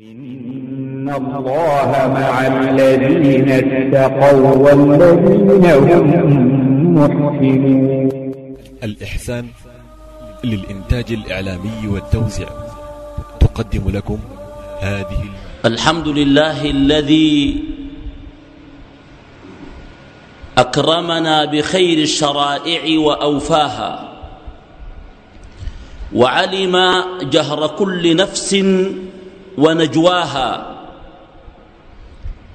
إن الله مع الذين اتقوا والذين هم محسنون الإحسان للإنتاج الإعلامي والتوزيع تقدم لكم هذه الحمد لله الذي أكرمنا بخير الشرائع وأوفاها وعلم جهر كل نفس ونجواها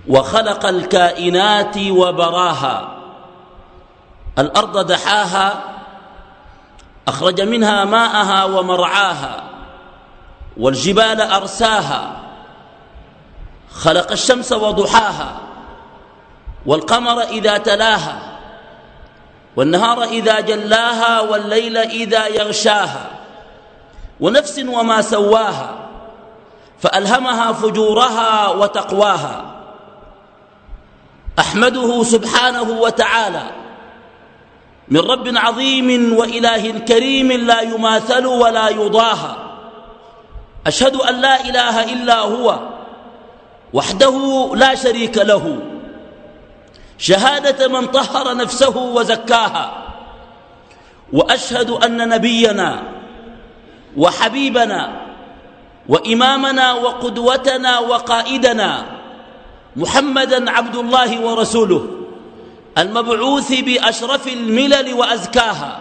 وخلق الكائنات وبراها الأرض دحاها أخرج منها ماءها ومرعاها والجبال أرساها خلق الشمس وضحاها والقمر إذا تلاها والنهار إذا جلاها والليل إذا يغشاها ونفس وما سواها فألهمها فجورها وتقواها. أحمده سبحانه وتعالى. من رب عظيم وإله كريم لا يماثل ولا يضاهى. أشهد أن لا إله إلا هو وحده لا شريك له. شهادة من طهر نفسه وزكاها. وأشهد أن نبينا وحبيبنا وإمامنا وقدوتنا وقائدنا محمدا عبد الله ورسوله المبعوث بأشرف الملل وأزكاها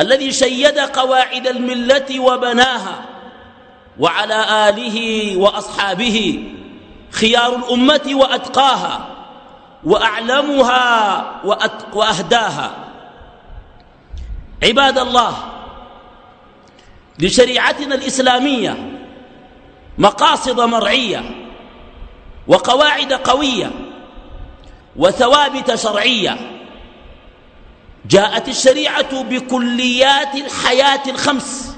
الذي شيد قواعد الملة وبناها وعلى آله وأصحابه خيار الأمة وأتقاها وأعلمها وأهداها. عباد الله لشريعتنا الإسلامية مقاصد مرعية وقواعد قوية وثوابت شرعية. جاءت الشريعة بكليات الحياة الخمس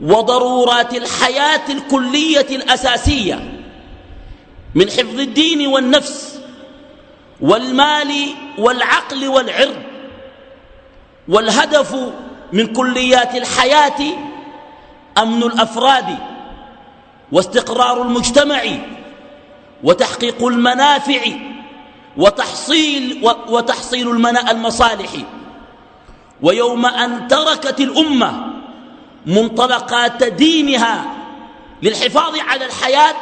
وضرورات الحياة الكلية الأساسية من حفظ الدين والنفس والمال والعقل والعرض والهدف من كليات الحياة أمن الأفراد واستقرار المجتمع وتحقيق المنافع وتحصيل وتحصيل المصالح. ويوم أن تركت الأمة منطلقات دينها للحفاظ على الحياة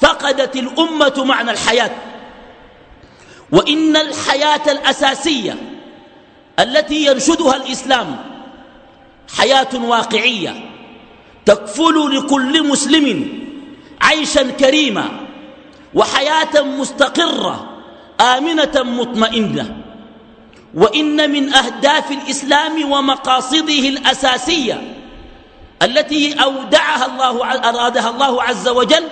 فقدت الأمة معنى الحياة. وإن الحياة الأساسية التي ينشدها الإسلام حياة واقعية تكفل لكل مسلم عيشا كريما وحياة مستقرة آمنة مطمئنة. وإن من أهداف الإسلام ومقاصده الأساسية التي أودعها الله أرادها الله عز وجل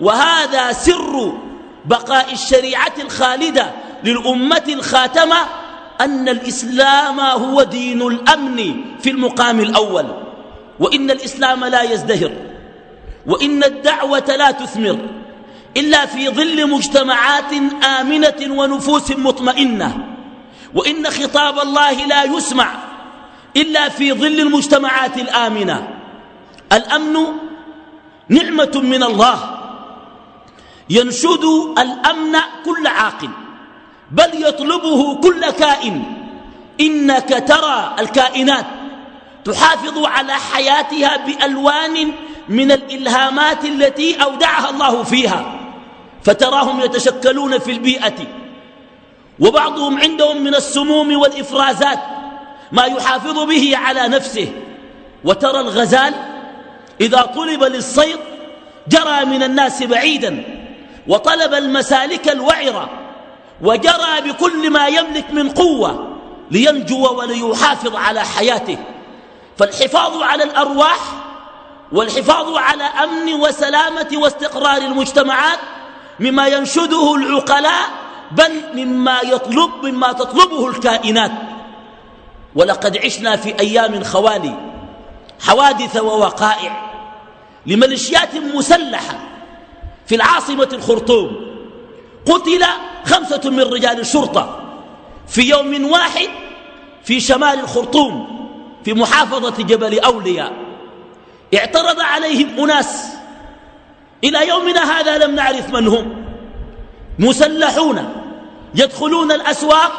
وهذا سر بقاء الشريعة الخالدة للأمة الخاتمة أن الإسلام هو دين الأمن في المقام الأول وإن الإسلام لا يزدهر وإن الدعوة لا تثمر إلا في ظل مجتمعات آمنة ونفوس مطمئنة وإن خطاب الله لا يسمع إلا في ظل المجتمعات الآمنة. الأمن نعمة من الله ينشد الأمن كل عاقل. بل يطلبه كل كائن. إنك ترى الكائنات تحافظ على حياتها بألوان من الإلهامات التي أودعها الله فيها فتراهم يتشكلون في البيئة. وبعضهم عندهم من السموم والإفرازات ما يحافظ به على نفسه. وترى الغزال إذا طلب للصيد جرى من الناس بعيدا وطلب المسالك الوعرة. وجرى بكل ما يملك من قوة لينجو وليحافظ على حياته. فالحفاظ على الأرواح والحفاظ على أمن وسلامة واستقرار المجتمعات مما ينشده العقلاء بل مما يطلب مما تطلبه الكائنات. ولقد عشنا في أيام خوالي حوادث ووقائع لميليشيات مسلحة في العاصمة الخرطوم. قتل خمسة من رجال الشرطة. في يوم واحد في شمال الخرطوم في محافظة جبل أولياء. اعترض عليهم أناس. إلى يومنا هذا لم نعرف من هم. مسلحون يدخلون الأسواق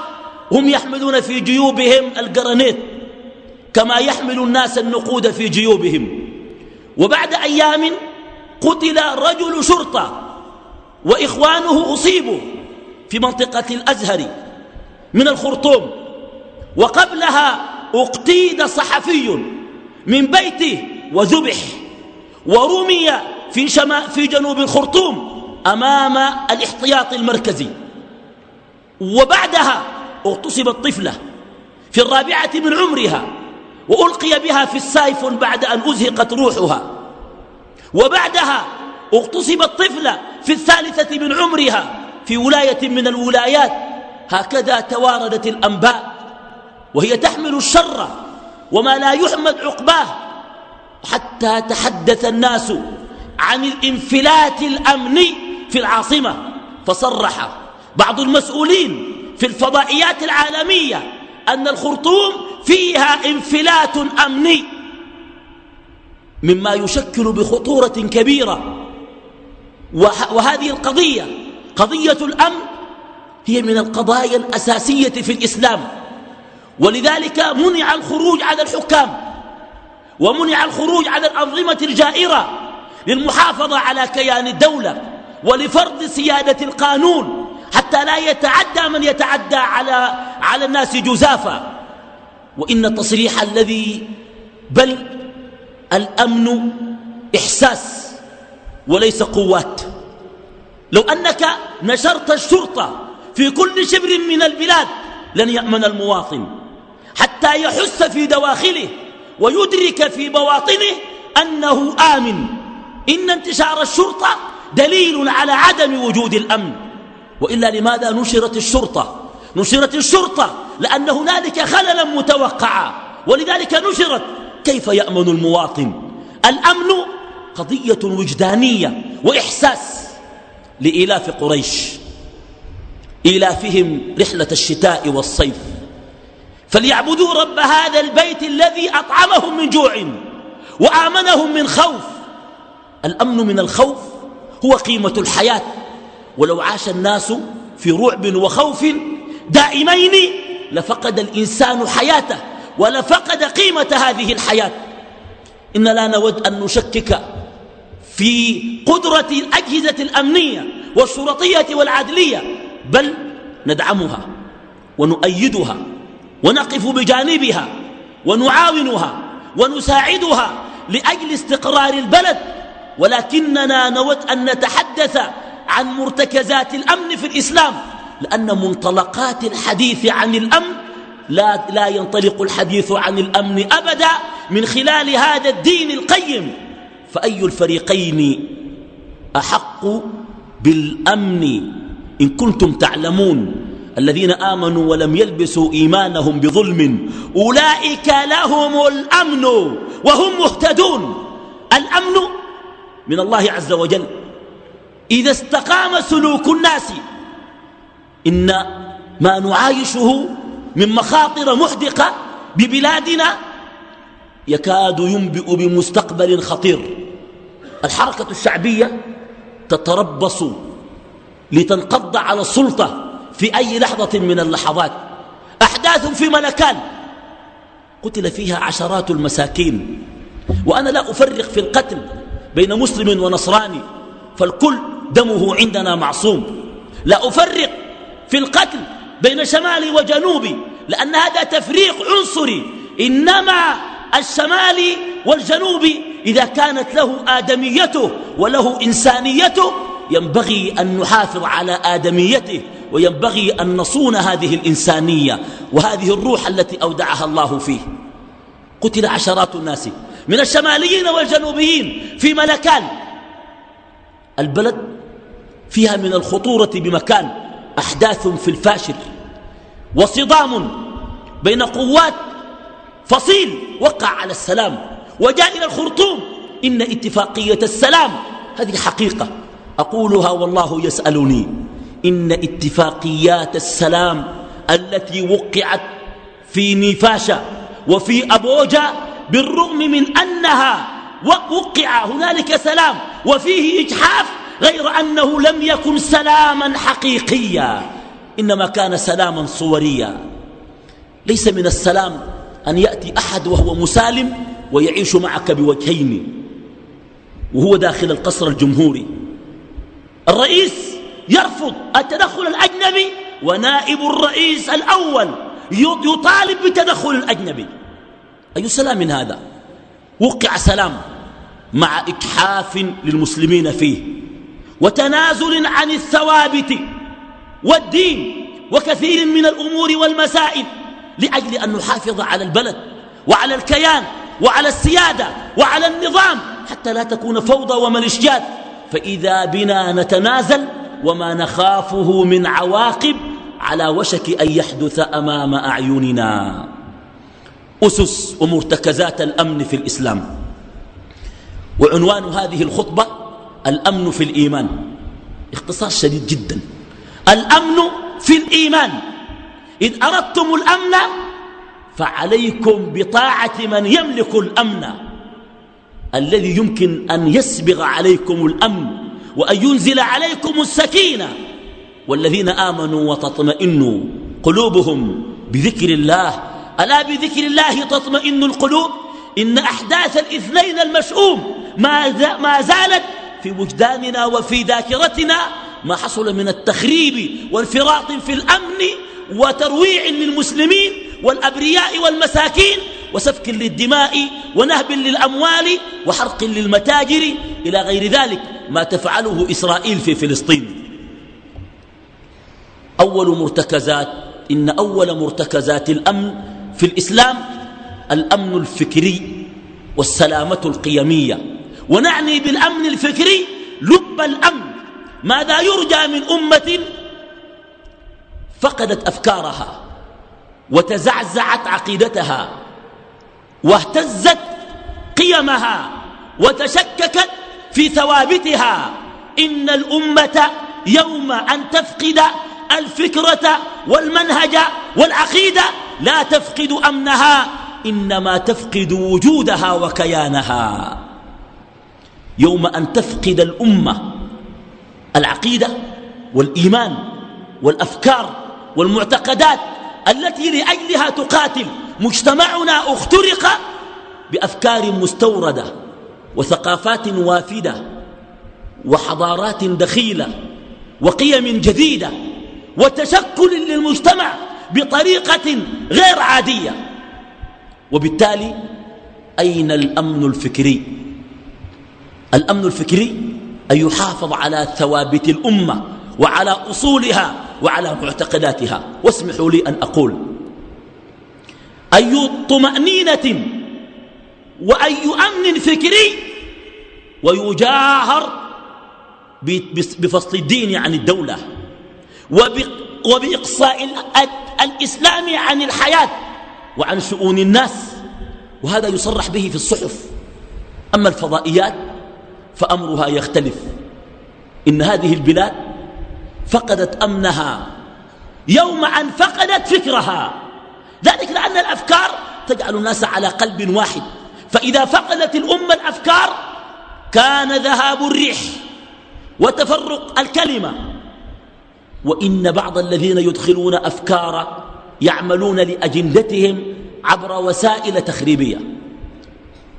هم يحملون في جيوبهم القرنيت كما يحمل الناس النقود في جيوبهم. وبعد أيام قتل رجل شرطة وإخوانه أصيبوا. في منطقة الأزهر من الخرطوم وقبلها أقتيد صحفي من بيته وذبح ورمي في, شما في جنوب الخرطوم أمام الاحتياط المركزي. وبعدها اغتصبت طفلة في الرابعة من عمرها وألقي بها في السايف بعد أن أزهقت روحها. وبعدها اغتصبت طفلة في الثالثة من عمرها في ولاية من الولايات هكذا تواردت الأنباء وهي تحمل الشر وما لا يحمد عقباه حتى تحدث الناس عن الانفلات الأمني في العاصمة فصرح بعض المسؤولين في الفضائيات العالمية أن الخرطوم فيها انفلات أمني مما يشكل بخطورة كبيرة وهذه القضية قضية الأمن هي من القضايا الأساسية في الإسلام ولذلك منع الخروج على الحكام ومنع الخروج على الأنظمة الجائرة للمحافظة على كيان الدولة ولفرض سيادة القانون حتى لا يتعدى من يتعدى على, على الناس جزافا. وإن التصريح الذي بل الأمن إحساس وليس قوات. لو أنك نشرت الشرطة في كل شبر من البلاد لن يأمن المواطن حتى يحس في دواخله ويدرك في بواطنه أنه آمن. إن انتشار الشرطة دليل على عدم وجود الأمن. وإلا لماذا نشرت الشرطة؟ نشرت الشرطة لأن هنالك خللا متوقعا. ولذلك نشرت كيف يأمن المواطن؟ الأمن قضية وجدانية وإحساس. لإيلاف قريش إيلافهم رحلة الشتاء والصيف. فليعبدوا رب هذا البيت الذي أطعمهم من جوع وآمنهم من خوف. الأمن من الخوف هو قيمة الحياة. ولو عاش الناس في رعب وخوف دائمين لفقد الإنسان حياته ولفقد قيمة هذه الحياة. إن لا نود أن نشكك في قدرة الأجهزة الأمنية والشرطية والعدلية بل ندعمها ونؤيدها ونقف بجانبها ونعاونها ونساعدها لأجل استقرار البلد. ولكننا نود أن نتحدث عن مرتكزات الأمن في الإسلام لأن منطلقات الحديث عن الأمن لا, لا ينطلق الحديث عن الأمن أبدا من خلال هذا الدين القيم. فأي الفريقين أحق بالأمن إن كنتم تعلمون؟ الذين آمنوا ولم يلبسوا إيمانهم بظلم أولئك لهم الأمن وهم مهتدون. الأمن من الله عز وجل. إذا استقام سلوك الناس إن ما نعايشه من مخاطر محدقة ببلادنا يكاد ينبئ بمستقبل خطير. الحركة الشعبية تتربص لتنقض على السلطة في أي لحظة من اللحظات. أحداث في ملكان. قتل فيها عشرات المساكين. وأنا لا أفرق في القتل بين مسلم ونصراني فالكل دمه عندنا معصوم. لا أفرق في القتل بين شمالي وجنوبي لأن هذا تفريق عنصري. إنما الشمالي والجنوبي إذا كانت له آدميته وله إنسانيته ينبغي أن نحافظ آدميته آدميته وينبغي أن نصون هذه الإنسانية وهذه الروح التي أودعها الله فيه. قتل عشرات الناس من الشماليين والجنوبيين في ملكان. البلد فيها من الخطورة بمكان أحداث في الفاشل وصدام بين قوات فصيل وقع على السلام وجاء إلى الخرطوم. إن اتفاقية السلام هذه حقيقة. أقولها والله يسألني. إن اتفاقيات السلام التي وقعت في نفاشة وفي أبوجة بالرغم من أنها وقع هنالك سلام وفيه إجحاف غير أنه لم يكن سلاما حقيقيا. إنما كان سلاما صوريا. ليس من السلام أن يأتي أحد وهو مسالم ويعيش معك بوجهين وهو داخل القصر الجمهوري. الرئيس يرفض التدخل الأجنبي ونائب الرئيس الأول يطالب بتدخل الأجنبي. أي سلام من هذا؟ وقع سلام مع إكحاف للمسلمين فيه وتنازل عن الثوابت والدين وكثير من الأمور والمسائل. لأجل أن نحافظ على البلد وعلى الكيان وعلى السيادة وعلى النظام حتى لا تكون فوضى وملشجات فإذا بنا نتنازل وما نخافه من عواقب على وشك أن يحدث أمام أعيننا. أسس ومرتكزات الأمن في الإسلام. وعنوان هذه الخطبة الأمن في الإيمان. اختصار شديد جدا. الأمن في الإيمان. إذ أردتم الأمن فعليكم بطاعة من يملك الأمن الذي يمكن أن يسبغ عليكم الأمن وأن ينزل عليكم السكينة والذين آمنوا وتطمئن قلوبهم بذكر الله. ألا بذكر الله تطمئن القلوب؟ إن أحداث الاثنين المشؤوم ما زالت في وجداننا وفي ذاكرتنا ما حصل من التخريب والفراط في الأمن وترويع للمسلمين والأبرياء والمساكين وسفك للدماء ونهب للأموال وحرق للمتاجر إلى غير ذلك ما تفعله إسرائيل في فلسطين. أول مرتكزات إن أول مرتكزات الأمن في الإسلام الأمن الفكري والسلامة القيمية. ونعني بالأمن الفكري لب الأمن. ماذا يرجى من أمة فقدت أفكارها وتزعزعت عقيدتها واهتزت قيمها وتشككت في ثوابتها. إن الأمة يوم أن تفقد الفكرة والمنهج والعقيدة لا تفقد أمنها إنما تفقد وجودها وكيانها. يوم أن تفقد الأمة العقيدة والإيمان والأفكار والمعتقدات التي لأجلها تقاتل مجتمعنا اخترق بأفكار مستوردة وثقافات وافدة وحضارات دخيلة وقيم جديدة وتشكل للمجتمع بطريقة غير عادية. وبالتالي أين الأمن الفكري؟ الأمن الفكري أن يحافظ على ثوابت الأمة وعلى أصولها وعلى معتقداتها. واسمحوا لي أن أقول. أي طمأنينة وأي أمن فكري ويجاهر بفصل الدين عن الدولة وبإقصاء الإسلام عن الحياة وعن شؤون الناس. وهذا يصرح به في الصحف. أما الفضائيات فأمرها يختلف. إن هذه البلاد فقدت أمنها. يوم أن فقدت فكرها. ذلك لأن الأفكار تجعل الناس على قلب واحد. فإذا فقدت الأمة الأفكار كان ذهاب الريح وتفرق الكلمة. وإن بعض الذين يدخلون أفكار يعملون لأجندتهم عبر وسائل تخريبية.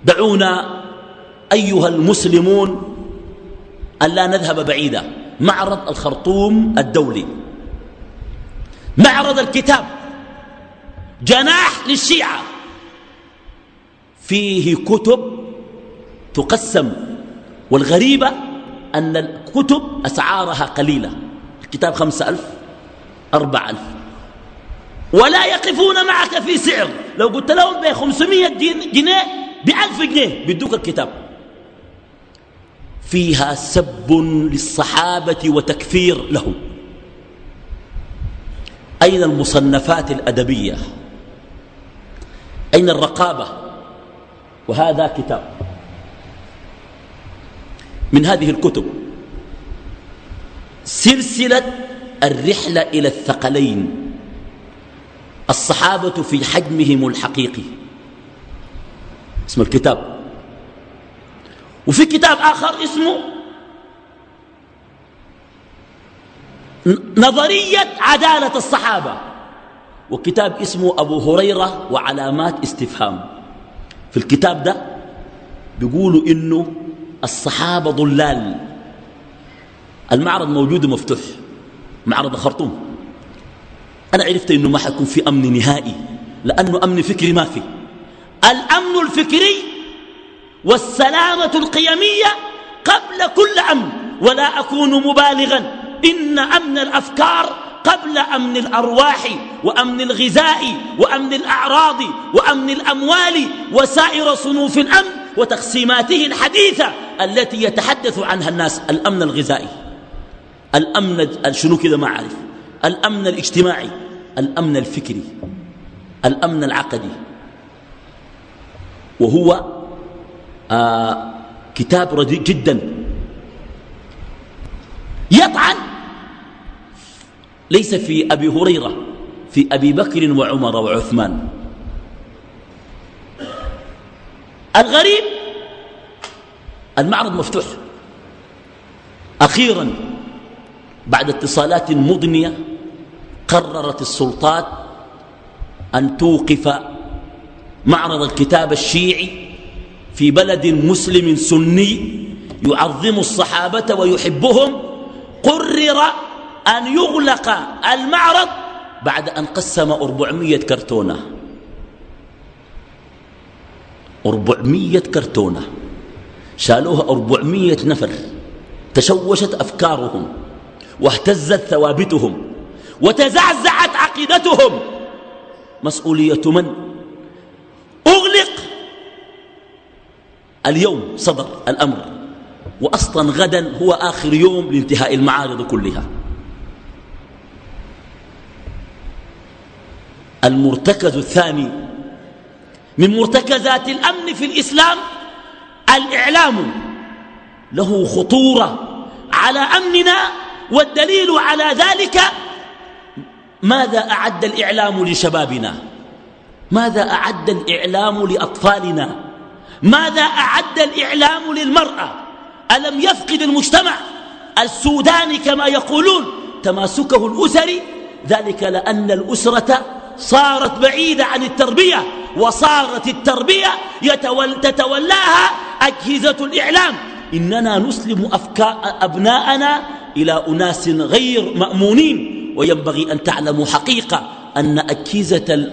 دعونا أيها المسلمون أن لا نذهب بعيدا. معرض الخرطوم الدولي معرض الكتاب جناح للشيعة. فيه كتب تقسم والغريبة أن الكتب أسعارها قليلة. الكتاب خمسة ألف أربع ألف. ولا يقفون معك في سعر. لو قلت لهم بخمسمية جنيه بألف جنيه بيدوك الكتاب. فيها سب للصحابة وتكفير لهم. أين المصنفات الأدبية؟ أين الرقابة؟ وهذا كتاب. من هذه الكتب سلسلة الرحلة إلى الثقلين الصحابة في حجمهم الحقيقي. اسم الكتاب. وفي كتاب آخر اسمه نظرية عدالة الصحابة وكتاب اسمه أبو هريرة وعلامات استفهام. في الكتاب ده بيقولوا إنه الصحابة ضلال. المعرض موجود ومفتوح معرض خرطوم. أنا عرفت إنه ما حيكون في أمن نهائي لأنه أمن فكري ما في. الأمن الفكري والسلامة القيمية قبل كل أمن ولا أكون مبالغا. إن أمن الأفكار قبل أمن الأرواح وأمن الغذاء وأمن الأعراض وأمن الأموال وسائر صنوف الأمن وتقسيماته الحديثة التي يتحدث عنها الناس. الأمن الغذائي الأمن شنو كذا ما أعرف. الأمن الاجتماعي الأمن الفكري الأمن العقدي. وهو آه كتاب رديء جدا. يطعن. ليس في أبي هريرة في أبي بكر وعمر وعثمان. الغريب المعرض مفتوح. أخيرا بعد اتصالات مضنية قررت السلطات أن توقف معرض الكتاب الشيعي في بلد مسلم سني يعظم الصحابة ويحبهم قرر أن يغلق المعرض بعد أن قسم أربعمية كرتونة. أربعمية كرتونة. شالوها أربعمية نفر. تشوشت أفكارهم واهتزت ثوابتهم وتزعزعت عقيدتهم. مسؤولية من؟ أغلق اليوم صدر الأمر. وأصلا غدا هو آخر يوم لانتهاء المعارض كلها. المرتكز الثاني من مرتكزات الأمن في الإسلام الإعلام. له خطورة على أمننا والدليل على ذلك ماذا أعد الإعلام لشبابنا؟ ماذا أعد الإعلام لأطفالنا؟ ماذا أعد الإعلام للمرأة؟ ألم يفقد المجتمع السوداني كما يقولون تماسكه الأسري؟ ذلك لأن الأسرة صارت بعيدة عن التربية وصارت التربية يتول تتولاها أجهزة الإعلام. إننا نسلم أفكار أبناءنا إلى أناس غير مأمونين وينبغي أن تعلموا حقيقة أن أجهزة,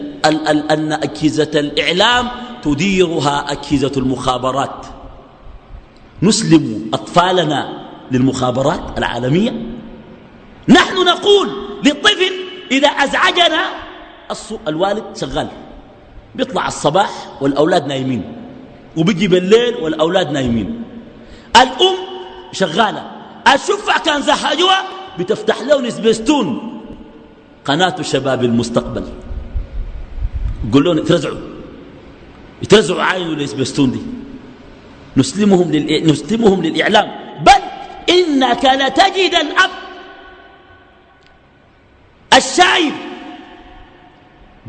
أن أجهزة الإعلام تديرها أجهزة المخابرات. نسلم أطفالنا للمخابرات العالمية. نحن نقول للطفل إذا أزعجنا الوالد شغال. بيطلع الصباح والأولاد نايمين وبيجي بالليل والأولاد نايمين. الأم شغالة. الشفع كان زهجوها بتفتح له نسبستون قناة شباب المستقبل. قول لهم يترزعوا يترزعوا عاينوا لسبستون دي نسلمهم, للإ... نسلمهم للإعلام. بل إنك لتجد الأب. الشايب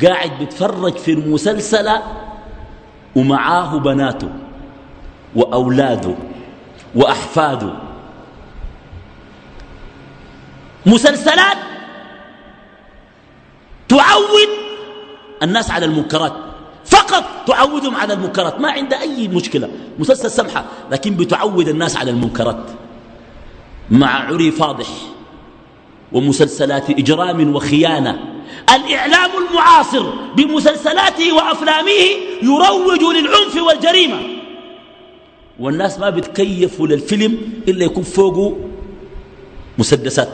قاعد بيتفرج في المسلسل ومعاه بناته وأولاده وأحفاده. مسلسلات تعود الناس على المنكرات. فقط تعودهم على المنكرات. ما عندها أي مشكلة. مسلسل سمحة لكن بتعود الناس على المنكرات. مع عري فاضح ومسلسلات إجرام وخيانة. الإعلام المعاصر بمسلسلاته وأفلامه يروج للعنف والجريمة. والناس ما بتكيفوا للفيلم إلا يكون فوقه مسدسات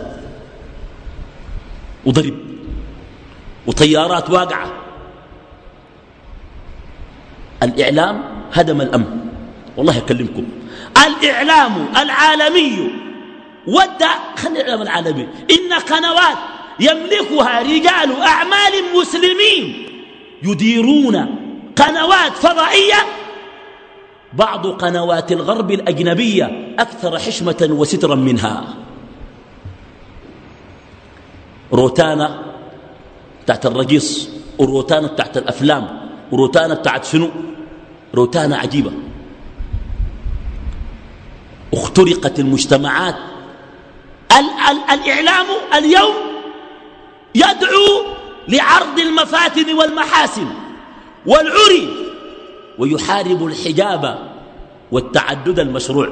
وضرب وطيارات واقعة. الإعلام هدم الأمن. والله أكلمكم. الإعلام العالمي ودى خلي الإعلام العالمي. إن قنوات يملكها رجال أعمال مسلمين يديرون قنوات فضائية. بعض قنوات الغرب الأجنبية أكثر حشمة وسترا منها. روتانا تحت الرقيص وروتانا تحت الأفلام. وروتانا تحت شنو؟ روتانا عجيبة. اخترقت المجتمعات. ال ال الإعلام اليوم يدعو لعرض المفاتن والمحاسن والعري ويحارب الحجاب والتعدد المشروع.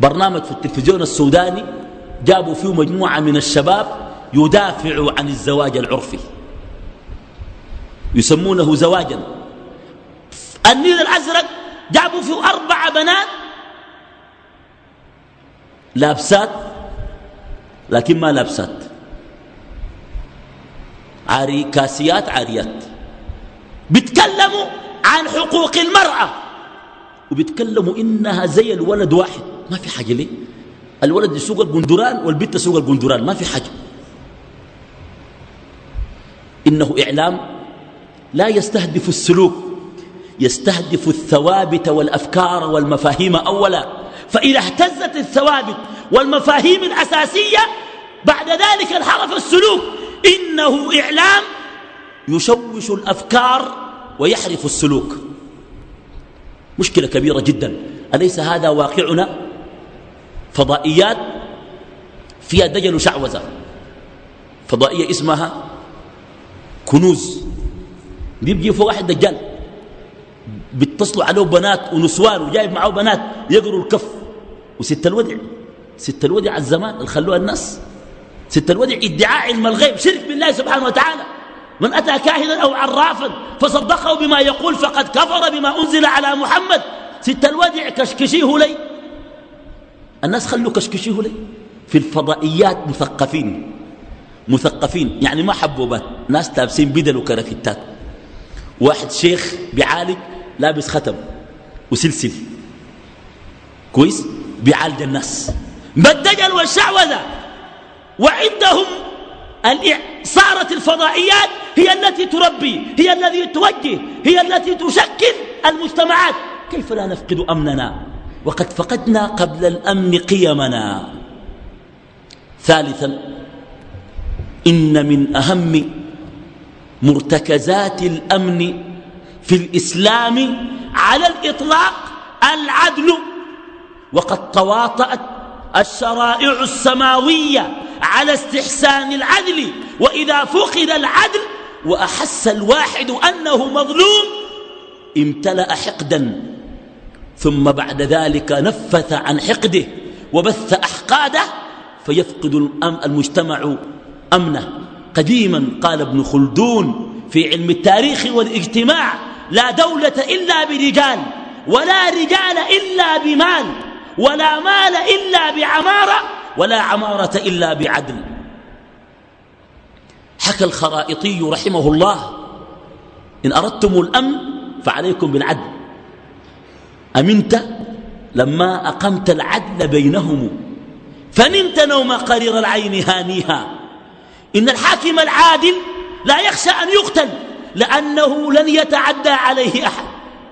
برنامج في التلفزيون السوداني جابوا فيه مجموعة من الشباب يدافعوا عن الزواج العرفي. يسمونه زواجا. النيل الأزرق جابوا فيه أربع بنات لابسات لكن ما لابسات. عاري كاسيات عاريات. بيتكلموا عن حقوق المرأة وبيتكلموا إنها زي الولد واحد. ما في حاجة ليه؟ الولد يسوق القندران والبنت تسوق القندران ما في حاجة. إنه إعلام لا يستهدف السلوك يستهدف الثوابت والأفكار والمفاهيم أولا. فإذا اهتزت الثوابت والمفاهيم الأساسية بعد ذلك انحرف السلوك. إنه إعلام يشوش الأفكار ويحرف السلوك. مشكلة كبيرة جدا. أليس هذا واقعنا؟ فضائيات فيها دجل وشعوذة فضائية اسمها كنوز. بيجي فوق واحد دجال. بيتصلوا عليه بنات ونسوان وجايب معه بنات يقروا الكف. وست الودع ست الودع الزمان اللي خلوها الناس. ست الودع ادعاء علم الغيب شرك بالله سبحانه وتعالى. من أتى كاهنا أو عرافا فصدقه بما يقول فقد كفر بما أنزل على محمد. ست الودع كشكشيه لي الناس خلوا كشكشيه لي في الفضائيات مثقفين مثقفين. يعني ما حبوا ناس لابسين بدل وكرافتات واحد شيخ بيعالج لابس ختم وسلسل. كويس؟ بيعالج الناس. بالدجل والشعوذة. وعندهم صارت الفضائيات هي التي تربي هي التي توجه هي التي تشكل المجتمعات. كيف لا نفقد أمننا؟ وقد فقدنا قبل الأمن قيمنا. ثالثا إن من أهم مرتكزات الأمن في الإسلام على الإطلاق العدل. وقد تواطأت الشرائع السماوية على استحسان العدل وإذا فقد العدل وأحس الواحد أنه مظلوم امتلأ حقدا. ثم بعد ذلك نفث عن حقده وبث أحقاده فيفقد المجتمع أمنه. قديما قال ابن خلدون في علم التاريخ والاجتماع لا دولة إلا برجال ولا رجال إلا بمال ولا مال إلا بعمارة ولا عمارة إلا بعدل. حكى الخرائطي رحمه الله إن أردتم الأمن فعليكم بالعدل. أمنت لما أقمت العدل بينهم فنمت نوم قرير العين هانيها. إن الحاكم العادل لا يخشى أن يقتل لأنه لن يتعدى عليه أحد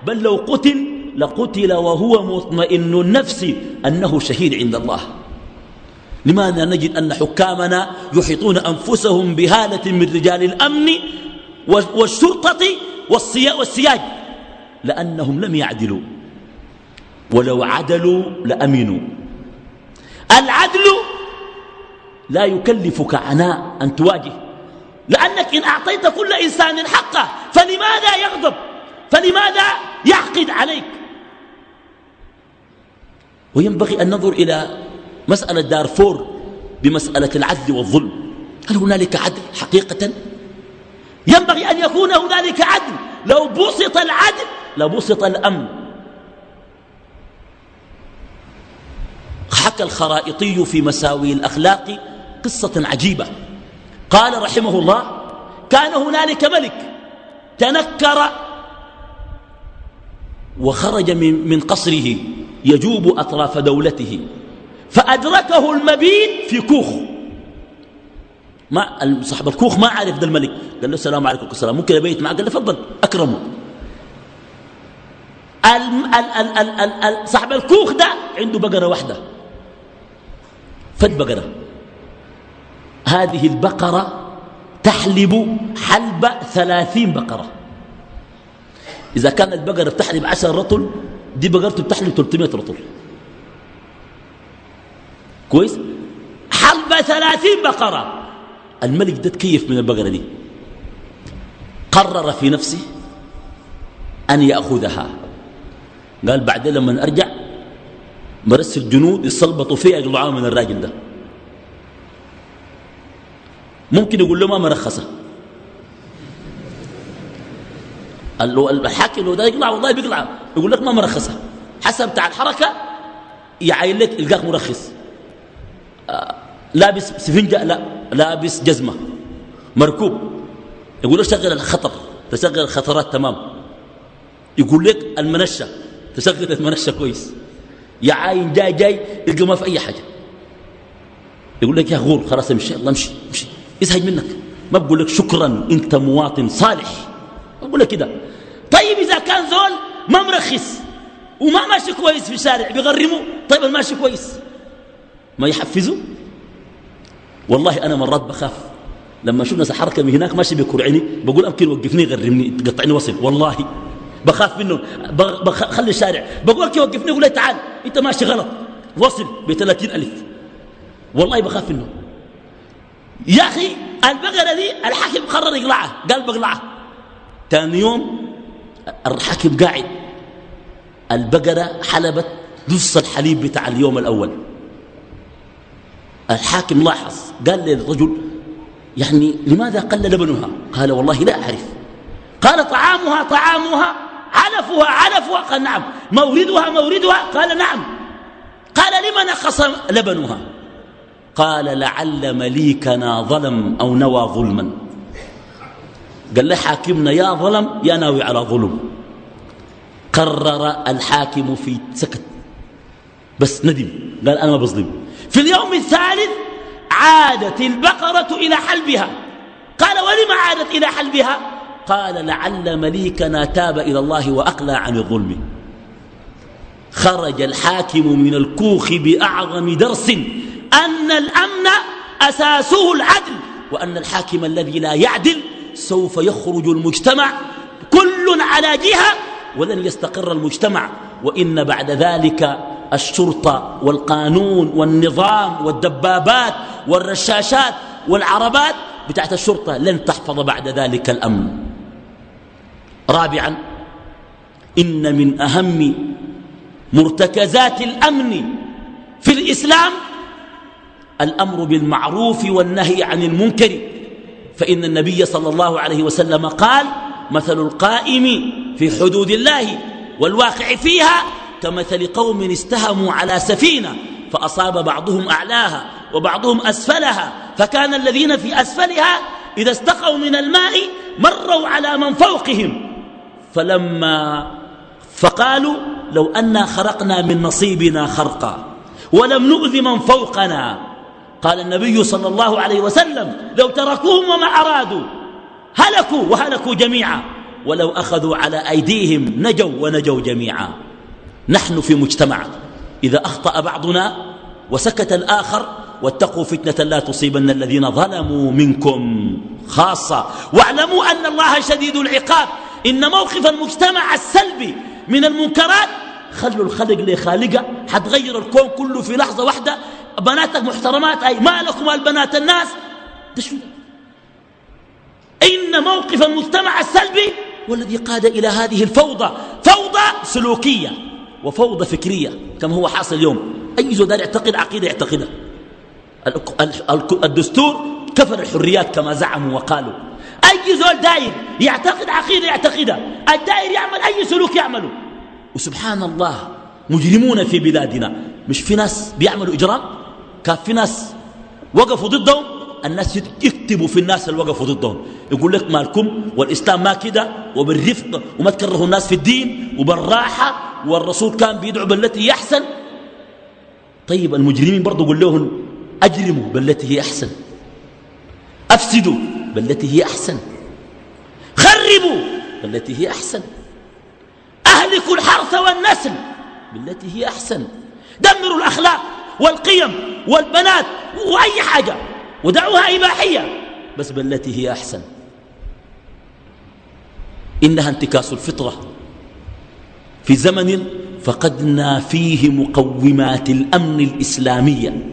بل لو قتل لقتل وهو مطمئن النفس أنه شهيد عند الله. لماذا نجد أن حكامنا يحيطون أنفسهم بهالة من رجال الأمن والشرطة والسياج؟ لأنهم لم يعدلوا. ولو عدلوا لأمنوا. العدل لا يكلفك عناء أن تواجه. لأنك إن أعطيت كل إنسان حقه فلماذا يغضب؟ فلماذا يعقد عليك؟ وينبغي أن ننظر إلى مسألة دارفور بمسألة العدل والظلم. هل هنالك عدل حقيقة؟ ينبغي أن يكون هنالك عدل. لو بسط العدل لبسط الأمن. حكى الخرائطي في مساوي الأخلاق قصة عجيبة. قال رحمه الله كان هنالك ملك تنكر وخرج من, من قصره يجوب أطراف دولته فأدركه المبيت في كوخ. ما صاحب الكوخ ما عرف ذا الملك. قال له السلام عليكم السلام. ممكن أبيت معك؟ قال له فضل أكرمه صاحب الكوخ ده عنده بقرة واحدة فد بقرة. هذه البقرة تحلب حلب ثلاثين بقرة. إذا كانت بقرة بتحلب عشر رطل دي بقرته بتحلب 300 رطل. كويس؟ حلب ثلاثين بقرة. الملك ده تكيف من البقرة دي. قرر في نفسه أن يأخذها. قال بعدين لما أرجع مرسل جنود يصلبطوا فيها يقلعوا من الراجل ده. ممكن يقول له ما مرخصة. الحاكم لو ده يقلع والله بيقلع. يقول لك ما مرخصة. حسب بتاع الحركة يعين لك يلقاك مرخص. آه لابس سفنجة لا لابس جزمة. مركوب. يقول لك شغل الخطر. تشغل الخطرات تمام. يقول لك المنشة تشغل المنشة كويس. يا عاين جاي جاي يلقى ما في أي حاجة. يقول لك يا غور خلاص امشي الله امشي امشي. يزهج منك. ما بقول لك شكرا أنت مواطن صالح. بقول لك كده. طيب إذا كان زول ما مرخص وما ماشي كويس في الشارع بيغرموا طيب الماشي كويس. ما يحفزوا والله أنا مرات بخاف. لما أشوف ناس حركة من هناك ماشي بيكرعني بقول امكن وقفني يغرمني تقطعني وصل. والله بخاف منه. بخلي الشارع. بقول لك وقفني يقول لي تعال أنت ماشي غلط. وصل ب ألف. والله بخاف منه. يا أخي البقرة دي الحاكم قرر يقلعها قال بقلعها. ثاني يوم الحاكم قاعد. البقرة حلبت نص الحليب بتاع اليوم الأول. الحاكم لاحظ قال للرجل يعني لماذا قل لبنها؟ قال والله لا أعرف. قال طعامها طعامها علفها علفها. قال نعم. موردها موردها قال نعم. قال لما نقص لبنها؟ قال لعل مليكنا ظلم أو نوى ظلما. قال له حاكمنا يا ظلم يا ناوي على ظلم. قرر الحاكم في سكت. بس ندم. قال أنا ما بظلم. في اليوم الثالث عادت البقرة إلى حلبها. قال ولم عادت إلى حلبها؟ قال لعل مليكنا تاب إلى الله وأقلى عن الظلم. خرج الحاكم من الكوخ بأعظم درس. أن الأمن أساسه العدل وأن الحاكم الذي لا يعدل سوف يخرج المجتمع كل على جهة ولن يستقر المجتمع. وإن بعد ذلك الشرطة والقانون والنظام والدبابات والرشاشات والعربات بتاعت الشرطة لن تحفظ بعد ذلك الأمن. رابعا إن من أهم مرتكزات الأمن في الإسلام الأمر بالمعروف والنهي عن المنكر. فإن النبي صلى الله عليه وسلم قال مثل القائم في حدود الله والواقع فيها كمثل قوم استهموا على سفينة فأصاب بعضهم أعلاها وبعضهم أسفلها. فكان الذين في أسفلها إذا استقوا من الماء مروا على من فوقهم. فلما فقالوا لو أنا خرقنا من نصيبنا خرقا ولم نؤذ من فوقنا. قال النبي صلى الله عليه وسلم لو تركوهم وما أرادوا هلكوا وهلكوا جميعا ولو أخذوا على أيديهم نجوا ونجوا جميعا نحن في مجتمع إذا أخطأ بعضنا وسكت الآخر واتقوا فتنة لا تصيبن الذين ظلموا منكم خاصة واعلموا أن الله شديد العقاب إن موقف المجتمع السلبي من المنكرات خلوا الخلق لخالقة حتغير الكون كله في لحظة واحدة بناتك محترمات أي ما لكم البنات الناس. إن موقف المجتمع السلبي والذي قاد إلى هذه الفوضى فوضى سلوكية وفوضى فكرية كما هو حاصل اليوم. أي زودان يعتقد عقيدة يعتقدها. الدستور كفر الحريات كما زعموا وقالوا. أي زول داير يعتقد عقيدة يعتقدها. الداير يعمل أي سلوك يعمله. وسبحان الله مجرمون في بلادنا. مش في ناس بيعملوا إجرام؟ كان في ناس وقفوا ضدهم الناس يكتبوا في الناس اللي وقفوا ضدهم. يقول لك مالكم والإسلام ما كده وبالرفق وما تكرهوا الناس في الدين وبالراحة والرسول كان بيدعو بالتي هي أحسن. طيب المجرمين برضو قول لهم أجرموا بالتي هي أحسن. أفسدوا بالتي هي أحسن. خربوا بالتي هي أحسن. أهلكوا الحرث والنسل بالتي هي أحسن. دمروا الأخلاق. والقيم والبنات وأي حاجة ودعوها إباحية بس بالتي هي أحسن. إنها انتكاس الفطرة. في زمن فقدنا فيه مقومات الأمن الإسلامية.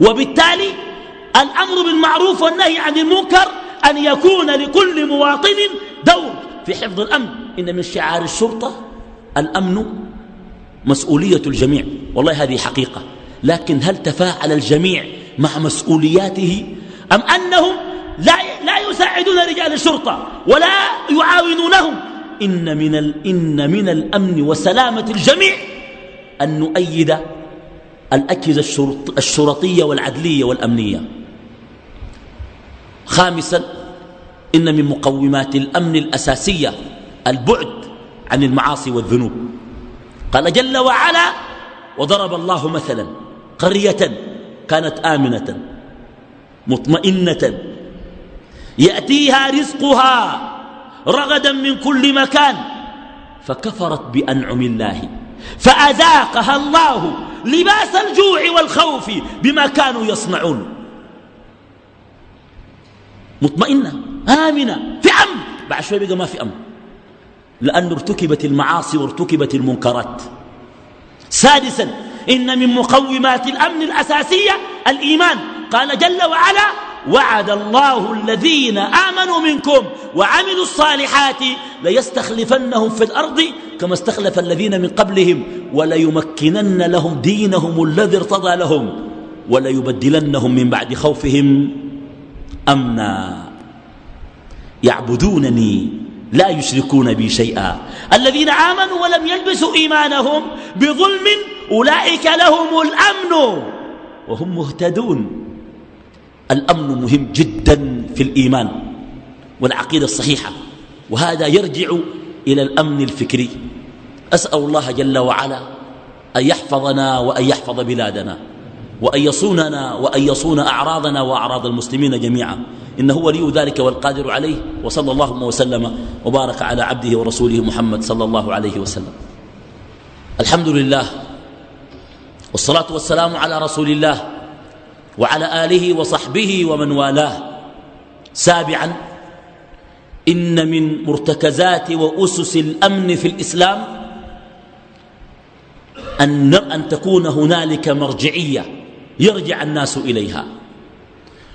وبالتالي الأمر بالمعروف والنهي عن المنكر أن يكون لكل مواطن دور في حفظ الأمن. إن من شعار الشرطة الأمن مسؤولية الجميع. والله هذه حقيقة. لكن هل تفاعل الجميع مع مسؤولياته؟ أم أنهم لا لا يساعدون رجال الشرطة ولا يعاونونهم؟ إن من, إن من الأمن وسلامة الجميع أن نؤيد الأجهزة الشرط الشرطية والعدلية والأمنية. خامسا إن من مقومات الأمن الأساسية البعد عن المعاصي والذنوب. قال جل وعلا وضرب الله مثلا. قرية كانت آمنة مطمئنة. يأتيها رزقها رغدا من كل مكان. فكفرت بأنعم الله. فأذاقها الله لباس الجوع والخوف بما كانوا يصنعون. مطمئنة آمنة. في أمن. بعد شوي بقى ما في أمن. لأن ارتكبت المعاصي وارتكبت المنكرات. سادسا إن من مقومات الأمن الأساسية الإيمان. قال جل وعلا وعد الله الذين آمنوا منكم وعملوا الصالحات ليستخلفنهم في الأرض كما استخلف الذين من قبلهم وليمكنن لهم دينهم الذي ارتضى لهم وليبدلنهم من بعد خوفهم أمنا. يعبدونني لا يشركون بي شيئا. الذين آمنوا ولم يلبسوا إيمانهم بظلم أولئك لهم الأمن وهم مهتدون. الأمن مهم جدا في الإيمان والعقيدة الصحيحة وهذا يرجع إلى الأمن الفكري. أسأل الله جل وعلا أن يحفظنا وأن يحفظ بلادنا وأن يصوننا وأن يصون أعراضنا وأعراض المسلمين جميعا. إنه ولي ذلك والقادر عليه وصلى الله وسلم وبارك على عبده ورسوله محمد صلى الله عليه وسلم. الحمد لله والصلاة والسلام على رسول الله وعلى آله وصحبه ومن والاه. سابعا إن من مرتكزات وأسس الأمن في الإسلام أن, أن تكون هنالك مرجعية يرجع الناس إليها.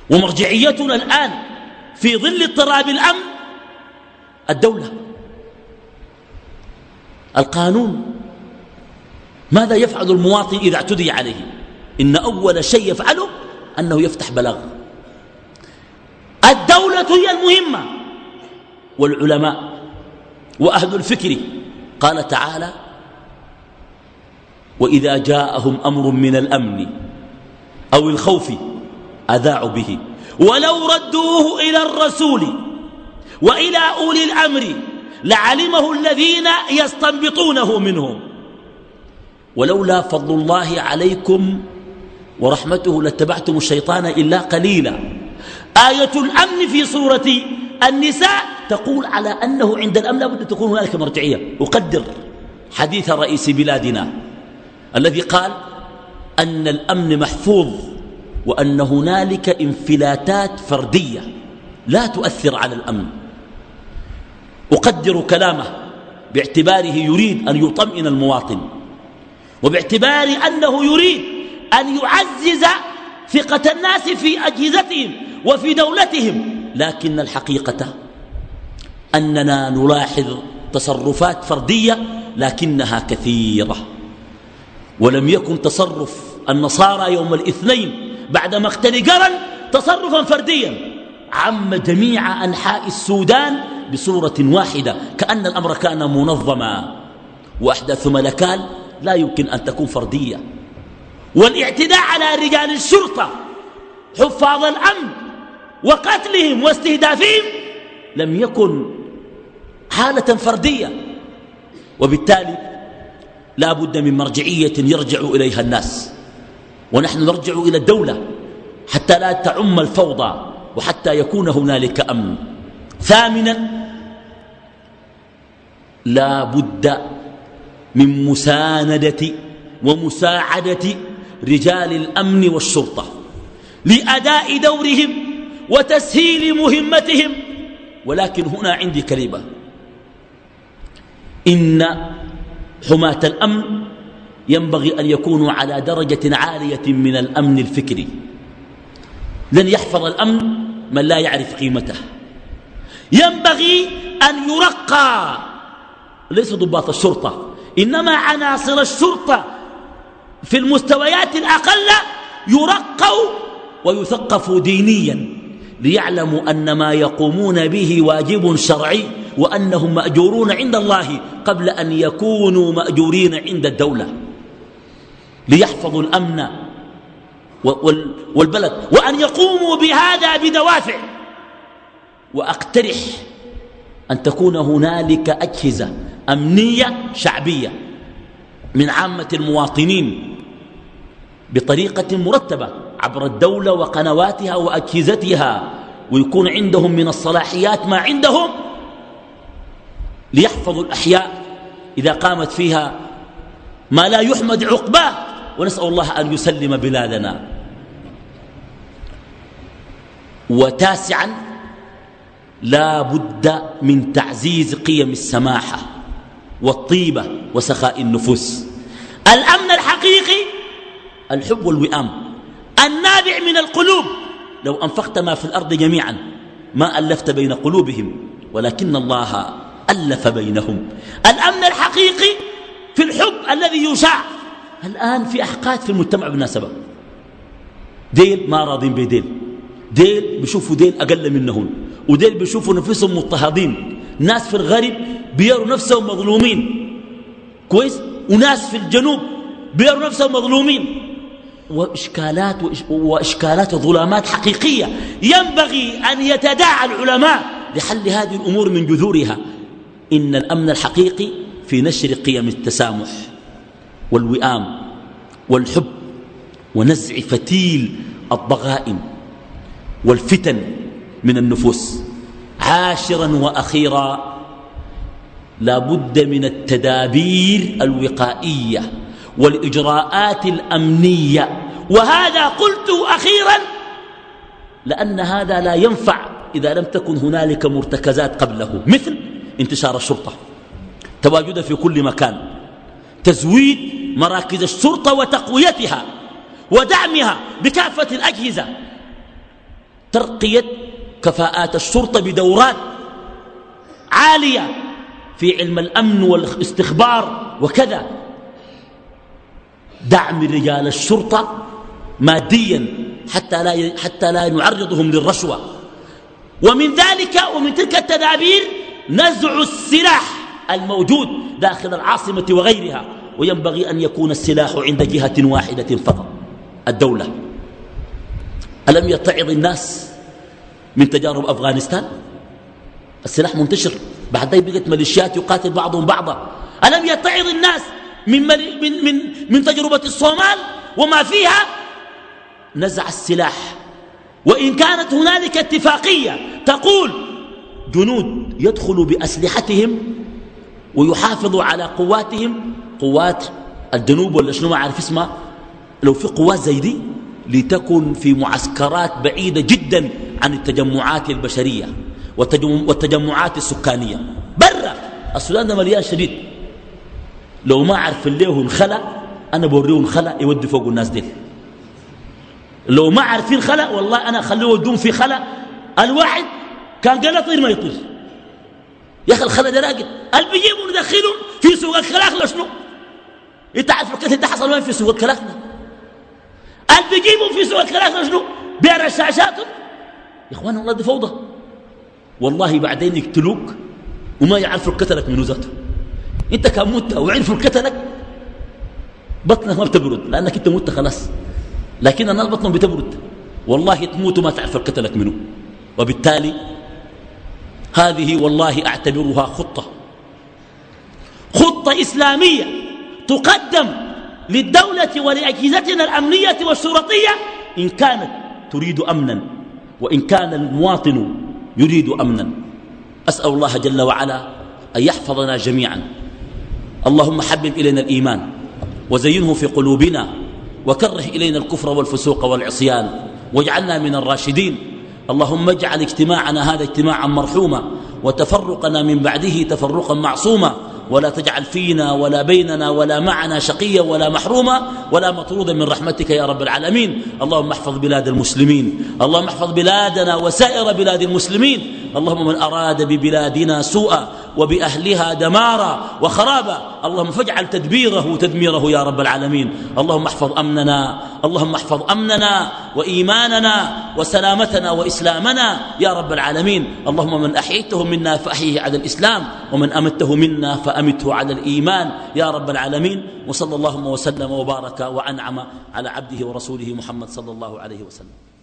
ومرجعيتنا الآن في ظل اضطراب الأمن الدولة. القانون ماذا يفعل المواطن إذا اعتدي عليه؟ إن أول شيء يفعله أنه يفتح بلاغ الدولة هي المهمة. والعلماء وأهل الفكر قال تعالى وإذا جاءهم أمر من الأمن أو الخوف أذاعوا به. ولو ردوه إلى الرسول وإلى أولي الأمر لعلمه الذين يستنبطونه منهم. ولولا فضل الله عليكم ورحمته لاتبعتم الشيطان إلا قليلا. آية الأمن في سورة النساء تقول على أنه عند الأمن لابد تكون هنالك مرجعية. أقدر حديث رئيس بلادنا الذي قال أن الأمن محفوظ وأن هنالك انفلاتات فردية لا تؤثر على الأمن. أقدر كلامه باعتباره يريد أن يطمئن المواطن. وباعتبار أنه يريد أن يعزز ثقة الناس في أجهزتهم وفي دولتهم. لكن الحقيقة أننا نلاحظ تصرفات فردية لكنها كثيرة. ولم يكن تصرف النصارى يوم الاثنين بعد مقتل قرن تصرفا فرديا. عم جميع أنحاء السودان بصورة واحدة كأن الأمر كان منظما. وأحداث ملكان لا يمكن أن تكون فردية. والاعتداء على رجال الشرطة حفاظ الأمن وقتلهم واستهدافهم لم يكن حالة فردية. وبالتالي لا بد من مرجعية يرجع إليها الناس. ونحن نرجع إلى الدولة حتى لا تعم الفوضى وحتى يكون هنالك أمن. ثامنا لا بد من مساندة ومساعدة رجال الأمن والشرطة لأداء دورهم وتسهيل مهمتهم. ولكن هنا عندي كلمة. إن حماة الأمن ينبغي أن يكونوا على درجة عالية من الأمن الفكري. لن يحفظ الأمن من لا يعرف قيمته. ينبغي أن يرقى. ليس ضباط الشرطة. إنما عناصر الشرطة في المستويات الأقل يرقوا ويثقفوا دينيا ليعلموا أن ما يقومون به واجب شرعي وأنهم مأجورون عند الله قبل أن يكونوا مأجورين عند الدولة ليحفظوا الأمن والبلد وأن يقوموا بهذا بدوافع. وأقترح أن تكون هنالك أجهزة أمنية شعبية من عامة المواطنين بطريقة مرتبة عبر الدولة وقنواتها وأجهزتها ويكون عندهم من الصلاحيات ما عندهم ليحفظوا الأحياء إذا قامت فيها ما لا يحمد عقباه. ونسأل الله أن يسلم بلادنا. وتاسعا لا بد من تعزيز قيم السماحة. والطيبة وسخاء النفوس. الأمن الحقيقي الحب والوئام. النابع من القلوب. لو أنفقت ما في الأرض جميعا ما ألفت بين قلوبهم ولكن الله ألف بينهم. الأمن الحقيقي في الحب الذي يشاع. الآن في أحقاد في المجتمع بالمناسبة. ديل ما راضين بديل ديل. بيشوفوا ديل أقل منهم وديل بيشوفوا نفسهم مضطهدين. ناس في الغرب بيروا نفسهم مظلومين. كويس؟ وناس في الجنوب بيروا نفسهم مظلومين. وإشكالات, وإشكالات وظلامات حقيقية. ينبغي أن يتداعى العلماء لحل هذه الأمور من جذورها. إن الأمن الحقيقي في نشر قيم التسامح والوئام والحب ونزع فتيل الضغائن والفتن من النفوس. عاشرا وأخيرا لا بد من التدابير الوقائية والإجراءات الأمنية. وهذا قلت أخيرا لأن هذا لا ينفع إذا لم تكن هنالك مرتكزات قبله. مثل انتشار الشرطة تواجدها في كل مكان تزويد مراكز الشرطة وتقويتها ودعمها بكافة الأجهزة ترقية كفاءات الشرطة بدورات عالية في علم الأمن والاستخبار وكذا. دعم رجال الشرطة ماديا حتى لا, حتى لا نعرضهم للرشوة. ومن ذلك ومن تلك التدابير نزع السلاح الموجود داخل العاصمة وغيرها وينبغي أن يكون السلاح عند جهة واحدة فقط الدولة. ألم يتعظ الناس من تجارب أفغانستان؟ السلاح منتشر. بعد ذلك بقت ميليشيات يقاتل بعضهم بعضا. ألم يتعظ الناس من, من, من, من تجربة الصومال وما فيها؟ نزع السلاح. وإن كانت هنالك اتفاقية تقول جنود يدخلوا بأسلحتهم ويحافظوا على قواتهم قوات الجنوب ولا شنو ما عارف اسمها لو في قوات زي دي لتكن في معسكرات بعيدة جدا عن التجمعات البشرية والتجمعات السكانية. برا! السودان ده مليان شديد. لو ما عرف له خلأ أنا بوريه خلأ يودي فوق الناس دي لو ما عارفين خلأ والله أنا خليه يودون في خلأ. الواحد كان قال يطير ما يطير. يا أخي الخلأ ده راقد اللي بيجيبوا ندخلهم في سوق الكلاخ شنو؟ إنت عارف القتل ده حصل وين؟ في سوق الكلاخ اللي بيجيبوا في سوق الكلاخ شنو؟ بيع رشاشاتهم يا إخوان والله دي فوضى. والله بعدين يقتلوك وما يعرفوا قتلك من ذاته. أنت كان مت وعرفوا قتلك بطنك ما بتبرد لأنك أنت مت خلاص. لكن الناس بطنهم بتبرد. والله تموت وما تعرف قتلك منه وبالتالي هذه والله أعتبرها خطة. خطة إسلامية تقدم للدولة ولأجهزتنا الأمنية والشرطية إن كانت تريد أمنا وإن كان المواطن يريد أمنا. أسأل الله جل وعلا أن يحفظنا جميعا. اللهم حبب إلينا الإيمان وزينه في قلوبنا وكره إلينا الكفر والفسوق والعصيان واجعلنا من الراشدين. اللهم اجعل اجتماعنا هذا اجتماعا مرحوما وتفرقنا من بعده تفرقا معصوما. ولا تجعل فينا ولا بيننا ولا معنا شقيا ولا محروما ولا مطرودا من رحمتك يا رب العالمين. اللهم احفظ بلاد المسلمين. اللهم احفظ بلادنا وسائر بلاد المسلمين. اللهم من أراد ببلادنا سوءا وبأهلها دمارا وخرابا. اللهم فاجعل تدبيره تدميره يا رب العالمين. اللهم احفظ أمننا اللهم احفظ أمننا وإيماننا وسلامتنا وإسلامنا يا رب العالمين. اللهم من أحييته منا فأحيه على الإسلام ومن أمته منا فأمته على الإيمان يا رب العالمين. وصلى اللهم وسلم وبارك وأنعم على عبده ورسوله محمد صلى الله عليه وسلم.